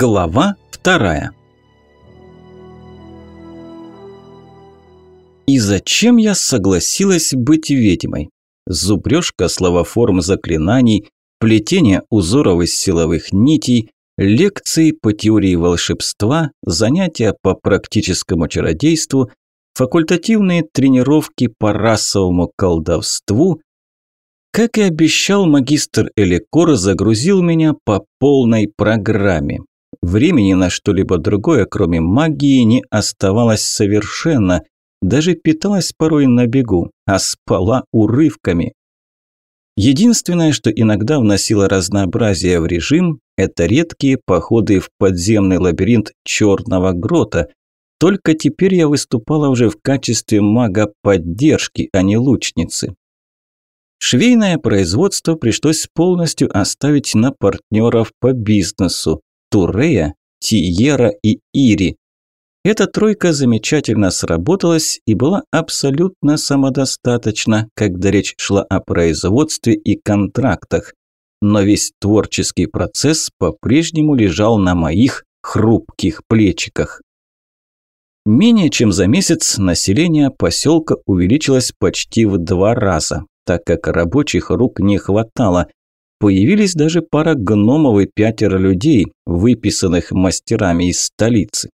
Глава вторая. И зачем я согласилась быть ведьмой? Зубрёжка словоформ заклинаний, плетение узоров из силовых нитей, лекции по теории волшебства, занятия по практическому чародейству, факультативные тренировки по расовому колдовству. Как и обещал, магистр Эликор загрузил меня по полной программе. Времени на что-либо другое, кроме магии, не оставалось совершенно. Даже питалась порой на бегу, а спала урывками. Единственное, что иногда вносило разнообразие в режим, это редкие походы в подземный лабиринт Черного Грота. Только теперь я выступала уже в качестве мага поддержки, а не лучницы. Швейное производство пришлось полностью оставить на партнеров по бизнесу. Турея, Тиера и Ири. Эта тройка замечательно сработалась и была абсолютно самодостаточна, когда речь шла о производстве и контрактах. Но весь творческий процесс по-прежнему лежал на моих хрупких плечиках. Менее чем за месяц население поселка увеличилось почти в два раза, так как рабочих рук не хватало, Появились даже пара гномов и пятеро людей, выписанных мастерами из столицы.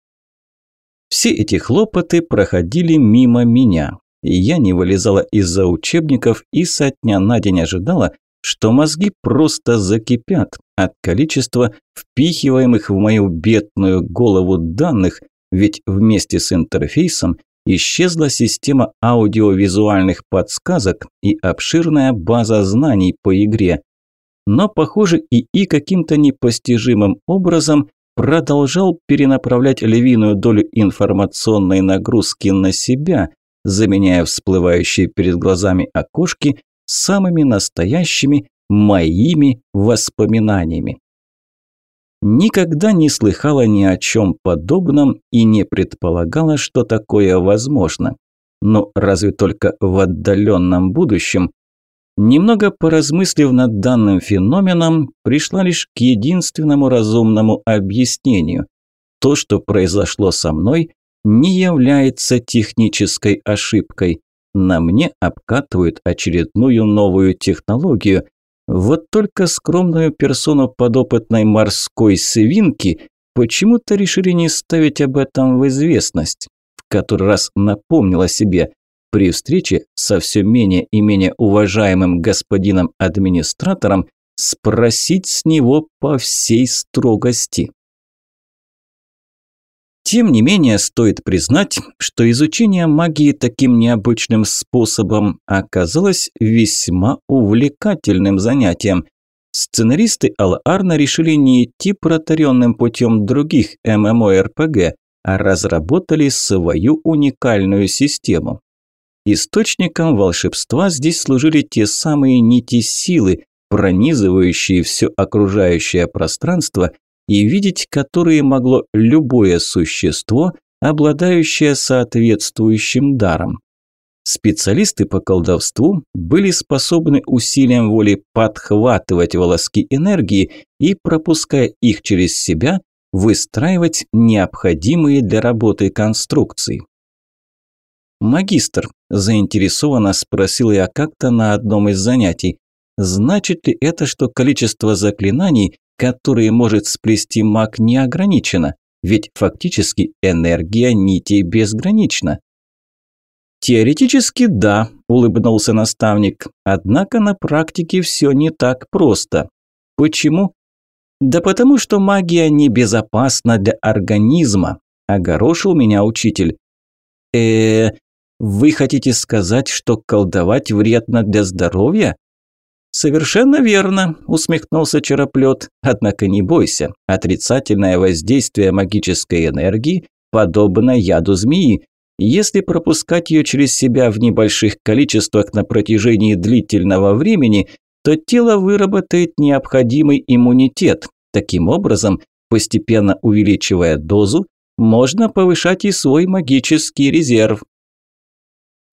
Все эти хлопоты проходили мимо меня, и я не вылезала из-за учебников и со на день ожидала, что мозги просто закипят от количества впихиваемых в мою бедную голову данных, ведь вместе с интерфейсом исчезла система аудиовизуальных подсказок и обширная база знаний по игре. Но, похоже, ИИ каким-то непостижимым образом продолжал перенаправлять львиную долю информационной нагрузки на себя, заменяя всплывающие перед глазами окошки самыми настоящими моими воспоминаниями. Никогда не слыхала ни о чем подобном и не предполагала, что такое возможно. Но разве только в отдаленном будущем Немного поразмыслив над данным феноменом, пришла лишь к единственному разумному объяснению. То, что произошло со мной, не является технической ошибкой. На мне обкатывают очередную новую технологию. Вот только скромную персону подопытной морской свинки почему-то решили не ставить об этом в известность. В который раз напомнила себе, при встрече со все менее и менее уважаемым господином администратором спросить с него по всей строгости. Тем не менее, стоит признать, что изучение магии таким необычным способом оказалось весьма увлекательным занятием. Сценаристы Ал-Арна решили не идти протаренным путем других ММО-РПГ, а разработали свою уникальную систему. Источником волшебства здесь служили те самые нити силы, пронизывающие все окружающее пространство и видеть которые могло любое существо, обладающее соответствующим даром. Специалисты по колдовству были способны усилием воли подхватывать волоски энергии и, пропуская их через себя, выстраивать необходимые для работы конструкции. «Магистр», – заинтересованно спросил я как-то на одном из занятий, «значит ли это, что количество заклинаний, которые может сплести маг, не ограничено? Ведь фактически энергия нитей безгранична». «Теоретически да», – улыбнулся наставник. «Однако на практике все не так просто. Почему?» «Да потому что магия небезопасна для организма», – огорошил меня учитель. э вы хотите сказать, что колдовать вредно для здоровья? Совершенно верно, усмехнулся Чероплет. Однако не бойся, отрицательное воздействие магической энергии подобно яду змеи. Если пропускать ее через себя в небольших количествах на протяжении длительного времени, то тело выработает необходимый иммунитет. Таким образом, постепенно увеличивая дозу, можно повышать и свой магический резерв.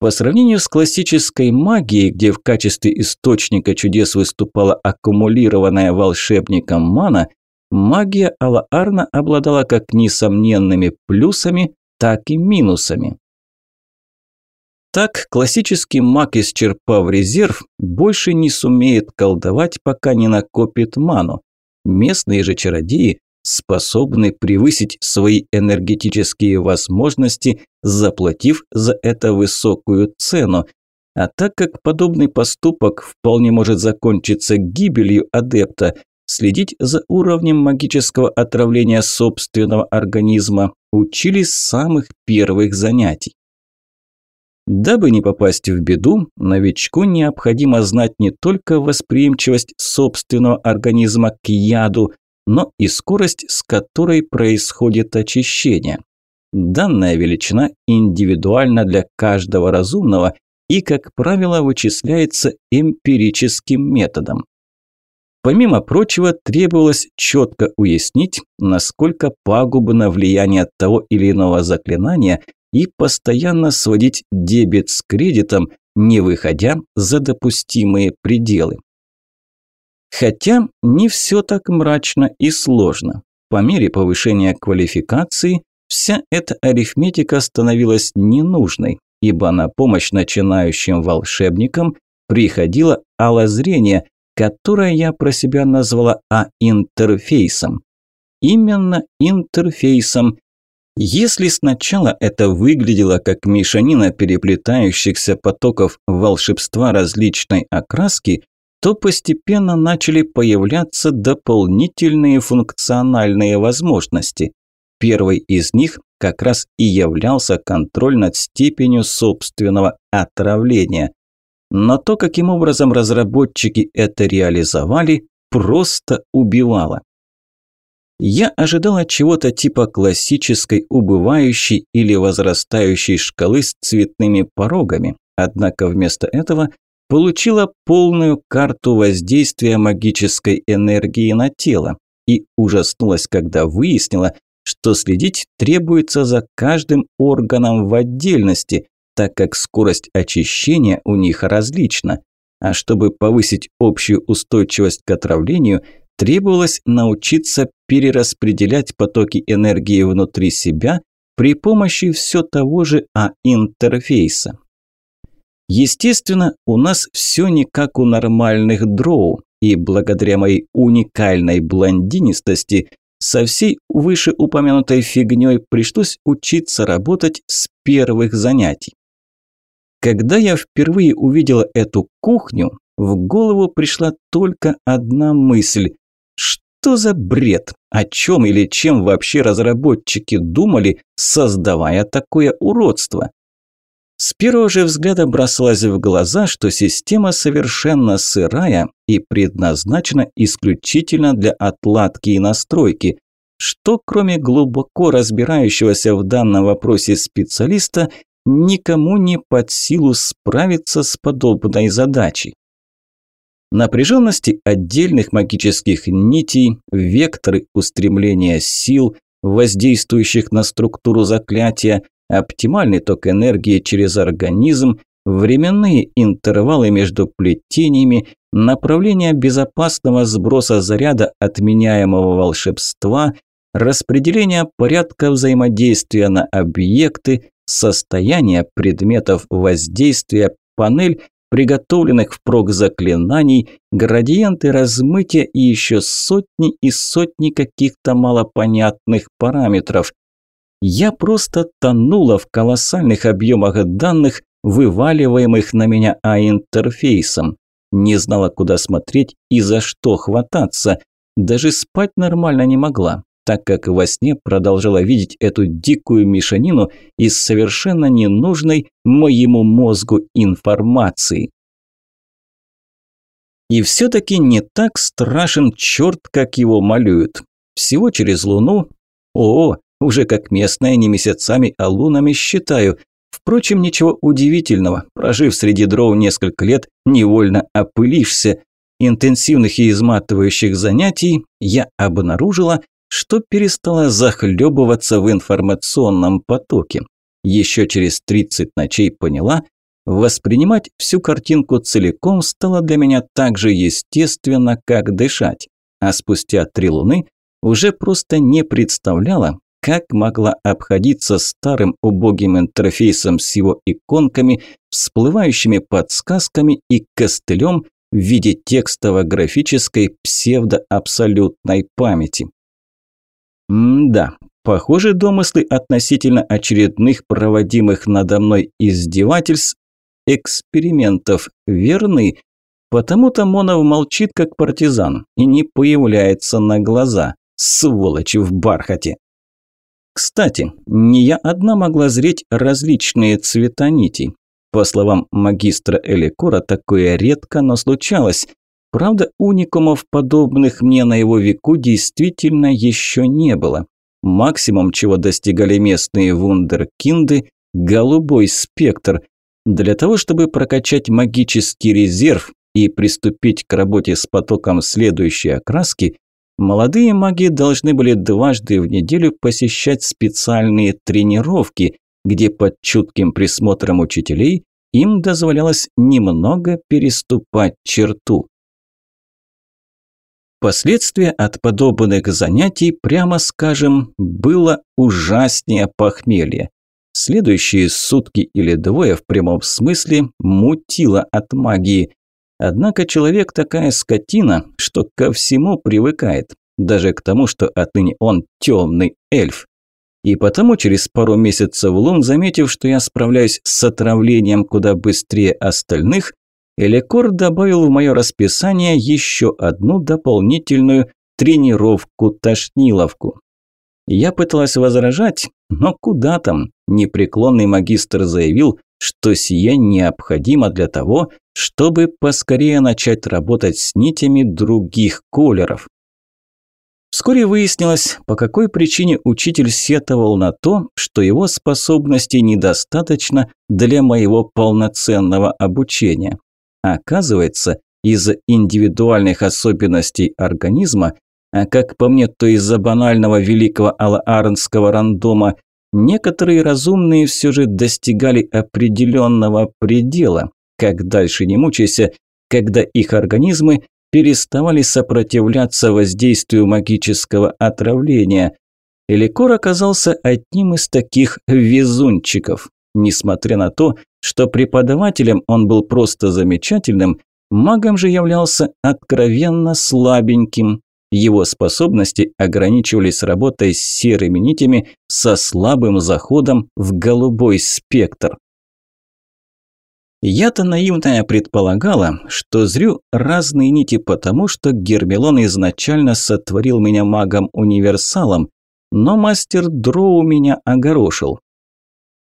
По сравнению с классической магией, где в качестве источника чудес выступала аккумулированная волшебником мана, магия Алаарна обладала как несомненными плюсами, так и минусами. Так, классический маг, исчерпав резерв, больше не сумеет колдовать, пока не накопит ману. Местные же чародеи способны превысить свои энергетические возможности, заплатив за это высокую цену. А так как подобный поступок вполне может закончиться гибелью адепта, следить за уровнем магического отравления собственного организма учились с самых первых занятий. Дабы не попасть в беду, новичку необходимо знать не только восприимчивость собственного организма к яду, но и скорость, с которой происходит очищение. Данная величина индивидуальна для каждого разумного и, как правило, вычисляется эмпирическим методом. Помимо прочего, требовалось четко уяснить, насколько пагубно влияние того или иного заклинания и постоянно сводить дебет с кредитом, не выходя за допустимые пределы. Хотя не все так мрачно и сложно. По мере повышения квалификации вся эта арифметика становилась ненужной, ибо на помощь начинающим волшебникам приходило алозрение, которое я про себя назвала А-интерфейсом. Именно интерфейсом, если сначала это выглядело как мешанина переплетающихся потоков волшебства различной окраски, то постепенно начали появляться дополнительные функциональные возможности. Первый из них как раз и являлся контроль над степенью собственного отравления. Но то, каким образом разработчики это реализовали, просто убивало. Я ожидала чего-то типа классической убывающей или возрастающей шкалы с цветными порогами, однако вместо этого получила полную карту воздействия магической энергии на тело и ужаснулась, когда выяснила, что следить требуется за каждым органом в отдельности, так как скорость очищения у них различна. А чтобы повысить общую устойчивость к отравлению – требовалось научиться перераспределять потоки энергии внутри себя при помощи все того же А-интерфейса. Естественно, у нас все не как у нормальных дроу, и благодаря моей уникальной блондинистости со всей вышеупомянутой фигней пришлось учиться работать с первых занятий. Когда я впервые увидела эту кухню, в голову пришла только одна мысль что за бред? О чем или чем вообще разработчики думали, создавая такое уродство? С первого же взгляда бросалось в глаза, что система совершенно сырая и предназначена исключительно для отладки и настройки, что кроме глубоко разбирающегося в данном вопросе специалиста никому не под силу справиться с подобной задачей. Напряженности отдельных магических нитей, векторы устремления сил, воздействующих на структуру заклятия, оптимальный ток энергии через организм, временные интервалы между плетениями, направление безопасного сброса заряда отменяемого волшебства, распределение порядка взаимодействия на объекты, состояние предметов воздействия, панель приготовленных впрок заклинаний, градиенты размытия и еще сотни и сотни каких-то малопонятных параметров. Я просто тонула в колоссальных объемах данных, вываливаемых на меня А-интерфейсом. Не знала, куда смотреть и за что хвататься. Даже спать нормально не могла так как во сне продолжала видеть эту дикую мешанину из совершенно ненужной моему мозгу информации. И все-таки не так страшен черт, как его малюют. Всего через луну... О, уже как местная не месяцами, а лунами считаю. Впрочем, ничего удивительного. Прожив среди дров несколько лет, невольно опылишься. Интенсивных и изматывающих занятий я обнаружила, что перестала захлебываться в информационном потоке. Еще через 30 ночей поняла, воспринимать всю картинку целиком стало для меня так же естественно, как дышать. А спустя три луны уже просто не представляла, как могла обходиться старым убогим интерфейсом с его иконками, всплывающими подсказками и костылем в виде текстово-графической псевдо-абсолютной памяти. М-да, похоже, домыслы относительно очередных проводимых надо мной издевательств, экспериментов верны, потому-то Монов молчит как партизан и не появляется на глаза, сволочи в бархате. Кстати, не я одна могла зреть различные цвета нитей. По словам магистра Эликора, такое редко, но случалось. Правда, уникумов, подобных мне на его веку, действительно еще не было. Максимум, чего достигали местные вундеркинды – голубой спектр. Для того, чтобы прокачать магический резерв и приступить к работе с потоком следующей окраски, молодые маги должны были дважды в неделю посещать специальные тренировки, где под чутким присмотром учителей им дозволялось немного переступать черту. Последствия от подобных занятий, прямо скажем, было ужаснее похмелья. Следующие сутки или двое в прямом смысле мутило от магии. Однако человек такая скотина, что ко всему привыкает, даже к тому, что отныне он темный эльф. И потому через пару месяцев Лун, заметив, что я справляюсь с отравлением куда быстрее остальных, Элекор добавил в мое расписание еще одну дополнительную тренировку-тошниловку. Я пыталась возражать, но куда там? Непреклонный магистр заявил, что сие необходимо для того, чтобы поскорее начать работать с нитями других колеров. Вскоре выяснилось, по какой причине учитель сетовал на то, что его способностей недостаточно для моего полноценного обучения. Оказывается, из-за индивидуальных особенностей организма, а как по мне, то из-за банального великого алаарнского рандома, некоторые разумные все же достигали определенного предела, как дальше не мучайся, когда их организмы переставали сопротивляться воздействию магического отравления. Эликор оказался одним из таких везунчиков. Несмотря на то, что преподавателем он был просто замечательным, магом же являлся откровенно слабеньким. Его способности ограничивались работой с серыми нитями со слабым заходом в голубой спектр. Я-то наивная предполагала, что зрю разные нити потому, что Гермелон изначально сотворил меня магом-универсалом, но мастер Дроу меня огорошил.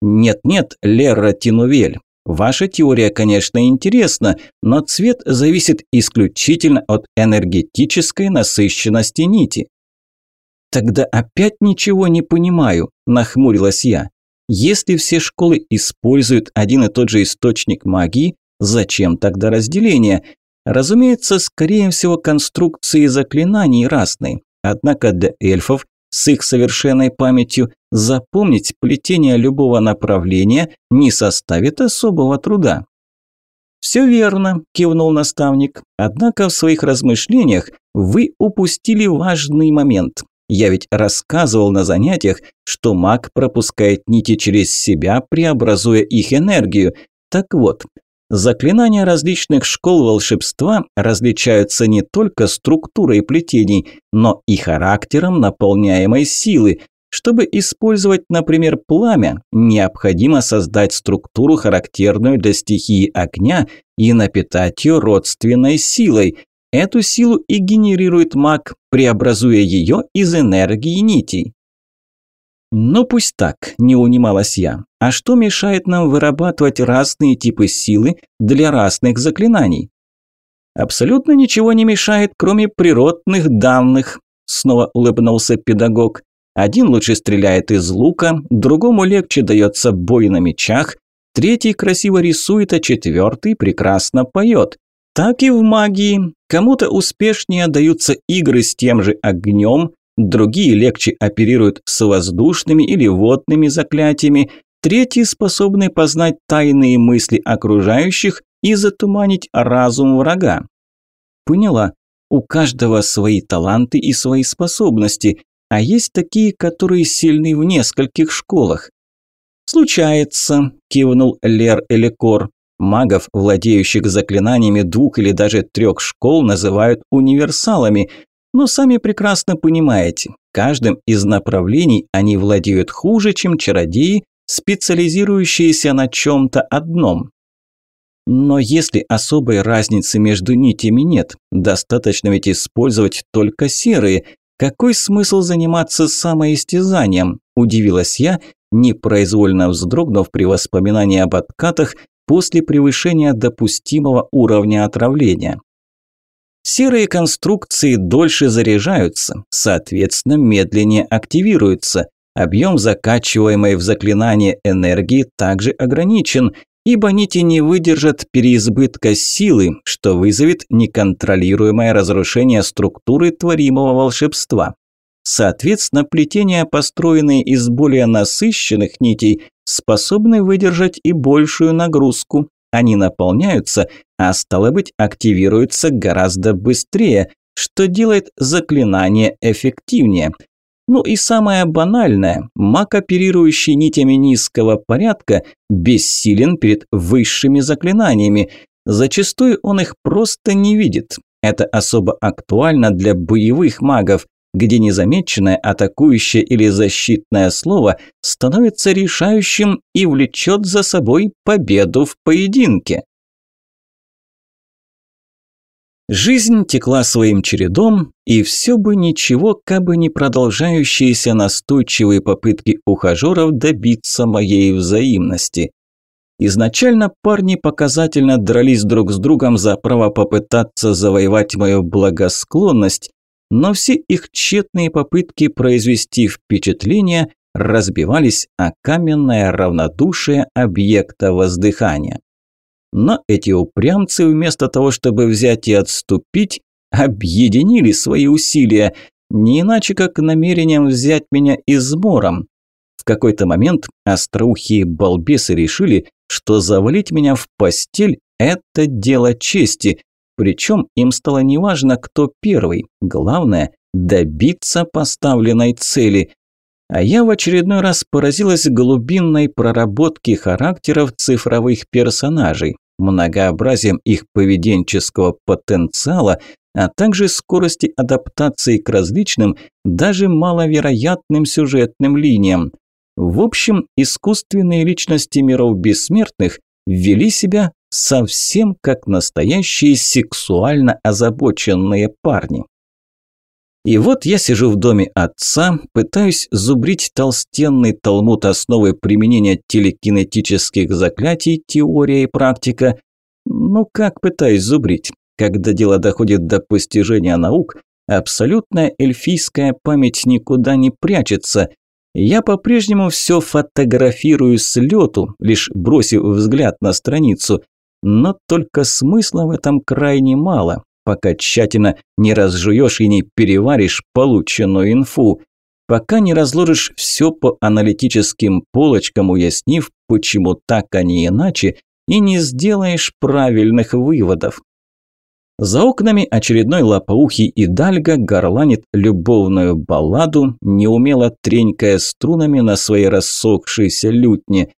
Нет-нет, Лерра Тинувель, ваша теория, конечно, интересна, но цвет зависит исключительно от энергетической насыщенности нити. Тогда опять ничего не понимаю, нахмурилась я. Если все школы используют один и тот же источник магии, зачем тогда разделение? Разумеется, скорее всего, конструкции заклинаний разные. Однако для эльфов с их совершенной памятью запомнить плетение любого направления не составит особого труда. «Все верно», – кивнул наставник. «Однако в своих размышлениях вы упустили важный момент. Я ведь рассказывал на занятиях, что маг пропускает нити через себя, преобразуя их энергию. Так вот, заклинания различных школ волшебства различаются не только структурой плетений, но и характером наполняемой силы. Чтобы использовать, например, пламя, необходимо создать структуру, характерную для стихии огня, и напитать ее родственной силой. Эту силу и генерирует маг, преобразуя ее из энергии нитей. «Ну пусть так», – не унималась я. «А что мешает нам вырабатывать разные типы силы для разных заклинаний?» «Абсолютно ничего не мешает, кроме природных данных», – снова улыбнулся педагог. «Один лучше стреляет из лука, другому легче дается бой на мечах, третий красиво рисует, а четвертый прекрасно поет. Так и в магии. Кому-то успешнее даются игры с тем же огнем, другие легче оперируют с воздушными или водными заклятиями, третьи способны познать тайные мысли окружающих и затуманить разум врага. Поняла. У каждого свои таланты и свои способности, а есть такие, которые сильны в нескольких школах. «Случается», – кивнул Лер Элекор. «Магов, владеющих заклинаниями двух или даже трех школ, называют универсалами, но сами прекрасно понимаете, каждым из направлений они владеют хуже, чем чародеи, специализирующиеся на чем-то одном. Но если особой разницы между нитями нет, достаточно ведь использовать только серые. Какой смысл заниматься самоистязанием? Удивилась я, непроизвольно вздрогнув при воспоминании об откатах после превышения допустимого уровня отравления. Серые конструкции дольше заряжаются, соответственно, медленнее активируются. Объем закачиваемой в заклинание энергии также ограничен, ибо нити не выдержат переизбытка силы, что вызовет неконтролируемое разрушение структуры творимого волшебства. Соответственно, плетения, построенные из более насыщенных нитей, способны выдержать и большую нагрузку. Они наполняются, а стало быть, активируются гораздо быстрее, что делает заклинание эффективнее – ну и самое банальное, маг, оперирующий нитями низкого порядка, бессилен перед высшими заклинаниями. Зачастую он их просто не видит. Это особо актуально для боевых магов, где незамеченное атакующее или защитное слово становится решающим и влечет за собой победу в поединке. Жизнь текла своим чередом, и все бы ничего, кабы не продолжающиеся настойчивые попытки ухажеров добиться моей взаимности. Изначально парни показательно дрались друг с другом за право попытаться завоевать мою благосклонность, но все их тщетные попытки произвести впечатление разбивались о каменное равнодушие объекта воздыхания. Но эти упрямцы вместо того, чтобы взять и отступить, объединили свои усилия, не иначе как намерением взять меня измором. В какой-то момент остроухие балбесы решили, что завалить меня в постель – это дело чести, причем им стало неважно, кто первый, главное – добиться поставленной цели. А я в очередной раз поразилась глубинной проработке характеров цифровых персонажей многообразием их поведенческого потенциала, а также скорости адаптации к различным, даже маловероятным сюжетным линиям. В общем, искусственные личности миров бессмертных вели себя совсем как настоящие сексуально озабоченные парни. И вот я сижу в доме отца, пытаюсь зубрить толстенный талмуд основы применения телекинетических заклятий, теория и практика. Ну как пытаюсь зубрить? Когда дело доходит до постижения наук, абсолютная эльфийская память никуда не прячется. Я по-прежнему все фотографирую с лету, лишь бросив взгляд на страницу. Но только смысла в этом крайне мало пока тщательно не разжуешь и не переваришь полученную инфу, пока не разложишь все по аналитическим полочкам, уяснив, почему так, а не иначе, и не сделаешь правильных выводов. За окнами очередной лопоухий и дальга горланит любовную балладу, неумело тренькая струнами на своей рассохшейся лютне.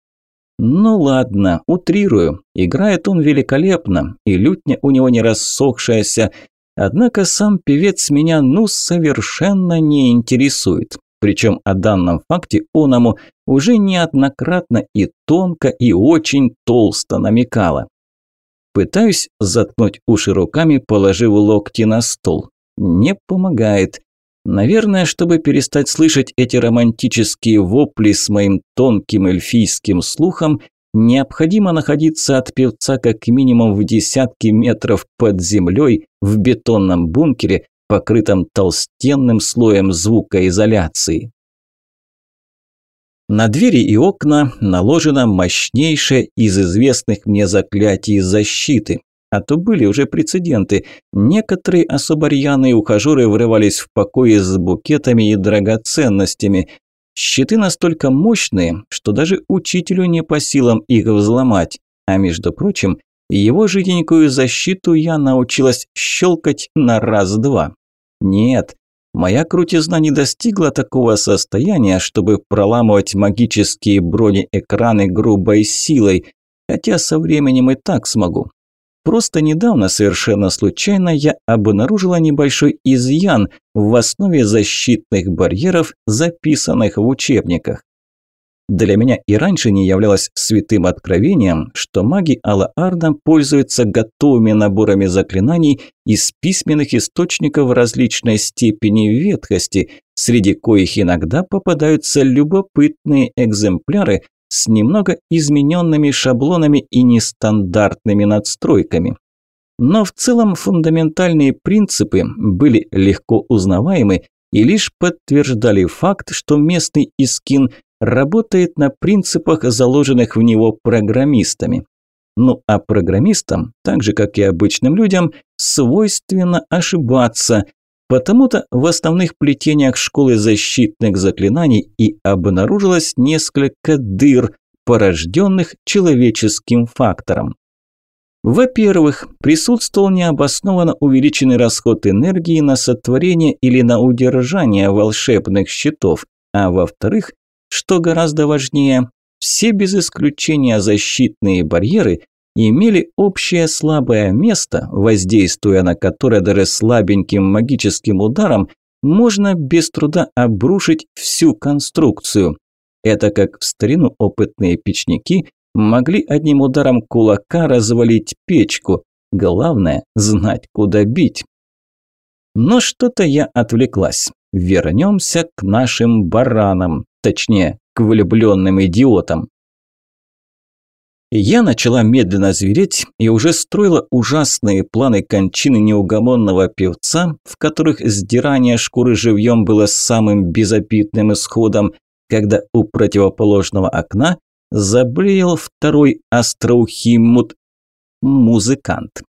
Ну ладно, утрирую. Играет он великолепно, и лютня у него не рассохшаяся. Однако сам певец меня ну совершенно не интересует. Причем о данном факте оному уже неоднократно и тонко, и очень толсто намекала. Пытаюсь заткнуть уши руками, положив локти на стол. Не помогает. Наверное, чтобы перестать слышать эти романтические вопли с моим тонким эльфийским слухом, необходимо находиться от певца как минимум в десятки метров под землей в бетонном бункере, покрытом толстенным слоем звукоизоляции. На двери и окна наложено мощнейшее из известных мне заклятий защиты. А то были уже прецеденты. Некоторые особо рьяные ухажеры врывались в покои с букетами и драгоценностями. Щиты настолько мощные, что даже учителю не по силам их взломать. А между прочим, его жиденькую защиту я научилась щелкать на раз-два. Нет, моя крутизна не достигла такого состояния, чтобы проламывать магические бронеэкраны грубой силой, хотя со временем и так смогу. Просто недавно, совершенно случайно, я обнаружила небольшой изъян в основе защитных барьеров, записанных в учебниках. Для меня и раньше не являлось святым откровением, что маги Алла-Арда пользуются готовыми наборами заклинаний из письменных источников различной степени ветхости, среди коих иногда попадаются любопытные экземпляры с немного измененными шаблонами и нестандартными надстройками. Но в целом фундаментальные принципы были легко узнаваемы и лишь подтверждали факт, что местный Искин работает на принципах, заложенных в него программистами. Ну а программистам, так же как и обычным людям, свойственно ошибаться. Потому-то в основных плетениях школы защитных заклинаний и обнаружилось несколько дыр, порожденных человеческим фактором. Во-первых, присутствовал необоснованно увеличенный расход энергии на сотворение или на удержание волшебных щитов, а во-вторых, что гораздо важнее, все без исключения защитные барьеры имели общее слабое место, воздействуя на которое даже слабеньким магическим ударом можно без труда обрушить всю конструкцию. Это как в старину опытные печники могли одним ударом кулака развалить печку. Главное – знать, куда бить. Но что-то я отвлеклась. Вернемся к нашим баранам точнее, к влюбленным идиотам. Я начала медленно звереть и уже строила ужасные планы кончины неугомонного певца, в которых сдирание шкуры живьем было самым безобидным исходом, когда у противоположного окна забрел второй остроухий мут... музыкант.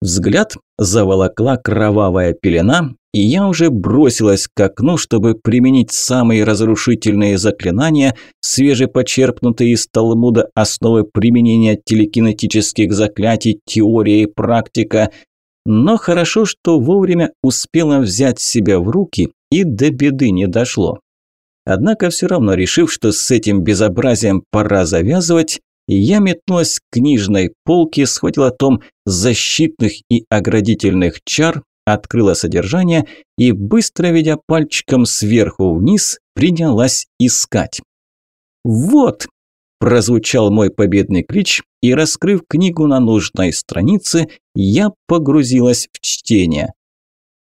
Взгляд заволокла кровавая пелена, и я уже бросилась к окну, чтобы применить самые разрушительные заклинания, свежепочерпнутые из Талмуда основы применения телекинетических заклятий, теория и практика. Но хорошо, что вовремя успела взять себя в руки и до беды не дошло. Однако все равно, решив, что с этим безобразием пора завязывать, я метнулась к книжной полке, схватила том защитных и оградительных чар, открыла содержание и, быстро ведя пальчиком сверху вниз, принялась искать. «Вот!» – прозвучал мой победный клич, и, раскрыв книгу на нужной странице, я погрузилась в чтение.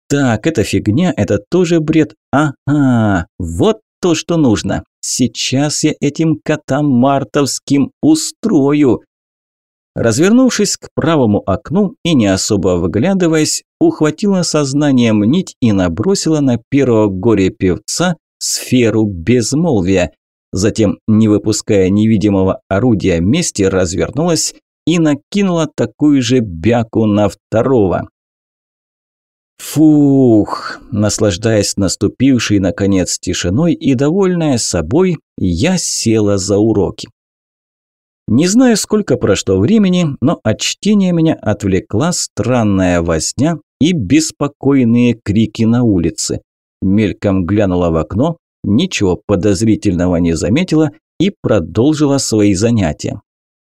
«Так, это фигня, это тоже бред. Ага, вот то, что нужно. Сейчас я этим котам мартовским устрою. Развернувшись к правому окну и не особо выглядываясь, ухватила сознанием нить и набросила на первого горе-певца сферу безмолвия. Затем, не выпуская невидимого орудия мести, развернулась и накинула такую же бяку на второго. Фух, наслаждаясь наступившей наконец тишиной и довольная собой, я села за уроки. Не знаю, сколько прошло времени, но от чтения меня отвлекла странная возня и беспокойные крики на улице. Мельком глянула в окно, ничего подозрительного не заметила и продолжила свои занятия.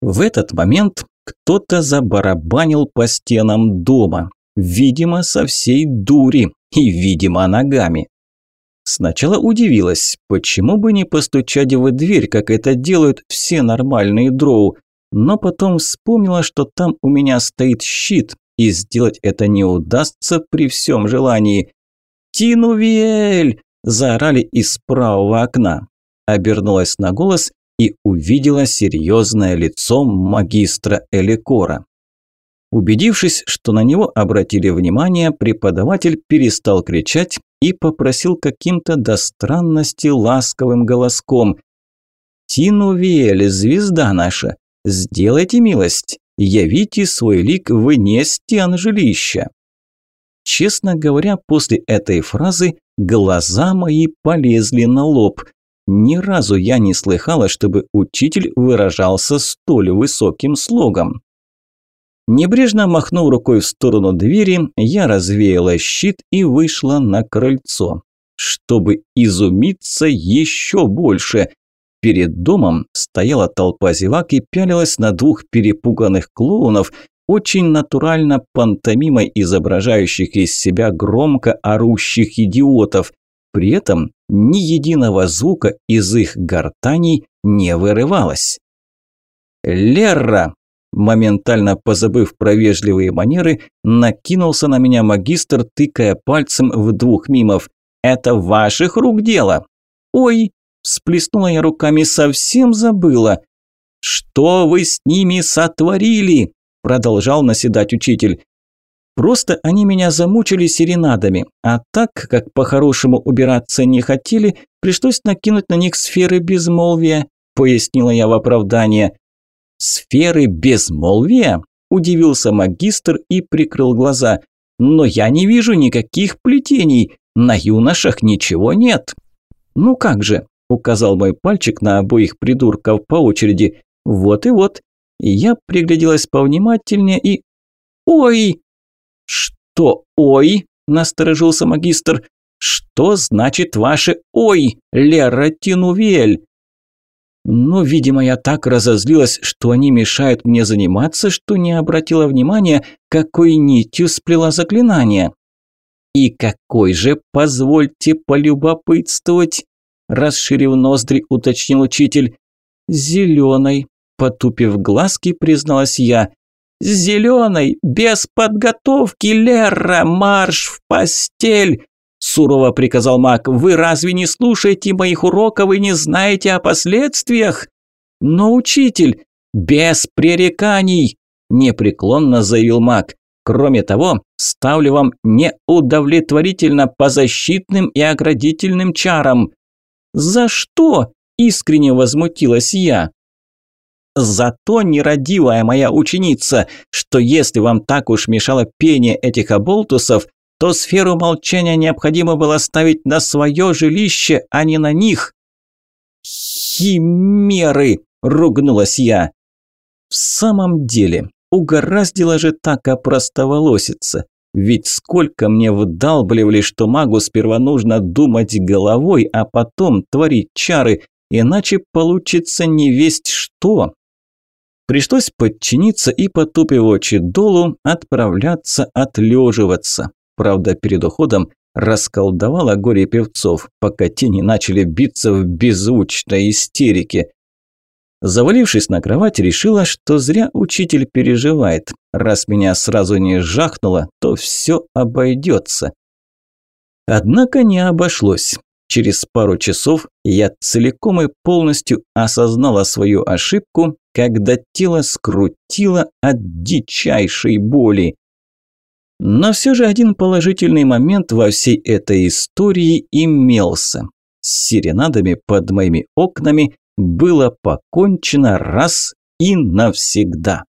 В этот момент кто-то забарабанил по стенам дома, видимо, со всей дури и, видимо, ногами. Сначала удивилась, почему бы не постучать в дверь, как это делают все нормальные дроу, но потом вспомнила, что там у меня стоит щит, и сделать это не удастся при всем желании. «Тинувель!» – заорали из правого окна. Обернулась на голос и увидела серьезное лицо магистра Эликора. Убедившись, что на него обратили внимание, преподаватель перестал кричать и попросил каким-то до странности ласковым голоском. «Тинувель, звезда наша, сделайте милость, явите свой лик вне стен жилища». Честно говоря, после этой фразы глаза мои полезли на лоб. Ни разу я не слыхала, чтобы учитель выражался столь высоким слогом. Небрежно махнув рукой в сторону двери, я развеяла щит и вышла на крыльцо, чтобы изумиться еще больше. Перед домом стояла толпа зевак и пялилась на двух перепуганных клоунов, очень натурально пантомимой изображающих из себя громко орущих идиотов. При этом ни единого звука из их гортаний не вырывалось. «Лерра!» Моментально позабыв про вежливые манеры, накинулся на меня магистр, тыкая пальцем в двух мимов. «Это ваших рук дело!» «Ой!» – всплеснула я руками, совсем забыла. «Что вы с ними сотворили?» – продолжал наседать учитель. «Просто они меня замучили серенадами, а так как по-хорошему убираться не хотели, пришлось накинуть на них сферы безмолвия», – пояснила я в оправдание. «Сферы безмолвия?» – удивился магистр и прикрыл глаза. «Но я не вижу никаких плетений, на юношах ничего нет». «Ну как же?» – указал мой пальчик на обоих придурков по очереди. «Вот и вот». Я пригляделась повнимательнее и... «Ой!» «Что «ой»?» – насторожился магистр. «Что значит ваше «ой», Лера Тинувель?» Но, видимо, я так разозлилась, что они мешают мне заниматься, что не обратила внимания, какой нитью сплела заклинание. «И какой же, позвольте полюбопытствовать?» Расширив ноздри, уточнил учитель. «Зеленой», потупив глазки, призналась я. «Зеленой, без подготовки, Лера, марш в постель!» Сурово приказал маг. «Вы разве не слушаете моих уроков и не знаете о последствиях?» «Но, учитель, без пререканий!» – непреклонно заявил маг. «Кроме того, ставлю вам неудовлетворительно по защитным и оградительным чарам». «За что?» – искренне возмутилась я. «Зато, нерадивая моя ученица, что если вам так уж мешало пение этих оболтусов, то сферу молчания необходимо было ставить на свое жилище, а не на них. «Химеры!» – ругнулась я. В самом деле, угораздило же так опростоволоситься. Ведь сколько мне вдалбливали, что магу сперва нужно думать головой, а потом творить чары, иначе получится не весть что. Пришлось подчиниться и, потупив очи долу, отправляться отлеживаться. Правда, перед уходом расколдовала горе певцов, пока те не начали биться в беззвучной истерике. Завалившись на кровать, решила, что зря учитель переживает. Раз меня сразу не жахнуло, то все обойдется. Однако не обошлось. Через пару часов я целиком и полностью осознала свою ошибку, когда тело скрутило от дичайшей боли. Но все же один положительный момент во всей этой истории имелся. С серенадами под моими окнами было покончено раз и навсегда.